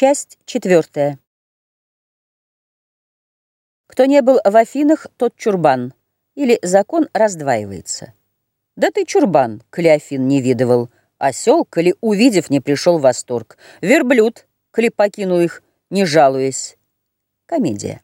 Часть четвертая. Кто не был в Афинах, тот чурбан. Или закон раздваивается. Да ты чурбан, коли Афин не видывал. Осел, коли увидев, не пришел в восторг. Верблюд, коли покинул их, не жалуясь. Комедия.